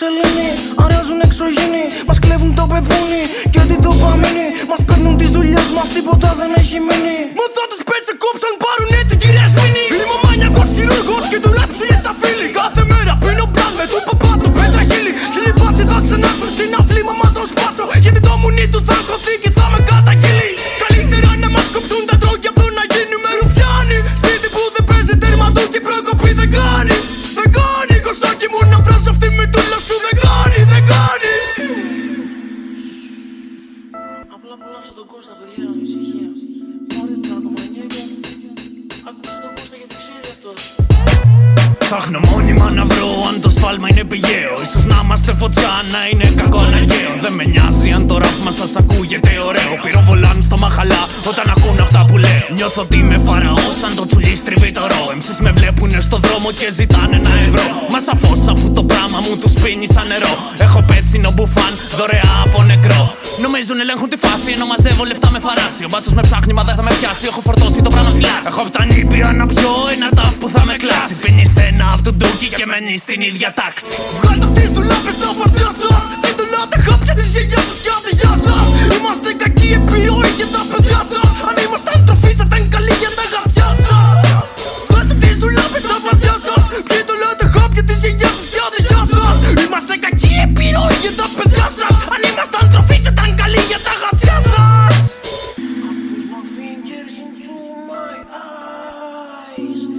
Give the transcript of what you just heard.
σελήνη. Αράζουν εξωγήινοι, μας κλέβουν το πεπίνι και το τοπαμίνη. Μας παίρνουν τις δουλειές μας, τίποτα δεν έχει μείνει. Μα θα τους πέτσε κόψαν Κώστα, παιδιά, με ησυχία. Πάρτε την αρκομανία και ακούστε τον Κώστα γιατί ξέρει αυτός. Ψάχνω μόνιμα να βρω αν το σφάλμα είναι πηγαίο. σω να είμαστε φωτιά, να είναι κακό αναγκαίο. Δεν με νοιάζει αν το ραπ μας σας ακούγεται ωραίο. Πυροβολάν στο μαχαλά όταν ακούν αυτά που λέω. Νιώθω ότι είμαι φαραώς, σαν το τσουλί στριβεί το ρο. Εμείς με βλέπουνε στο δρόμο και ζητάνε ένα ευρώ. Μα σαφώς αφού το πράγμα μου τους πίνει σαν νερό. Έχω πέτσινο μπουφάν, δωρεά από νεκρό. Νομίζουν ελέγχουν τη φάση. Ενώ μαζεύω λεφτά με φαράσει. Ο μπάτσος με ψάχνει, μα δεν θα με πιάσει. Έχω φορτώσει το πράγμα στη. Έχω από τα νύπια να πιω ένα τάφ που θα με κλάσει. Πίνεις ένα από τον ντούκι και μένεις στην ίδια τάξη. Βγάλτε δουλειά δουλάπε στο φορτίο σα Δεν δουλάτε χάπια τη γη σα και άδειά σα. Είμαστε κακοί επίρροοι και τα παιδιά σα. eyes.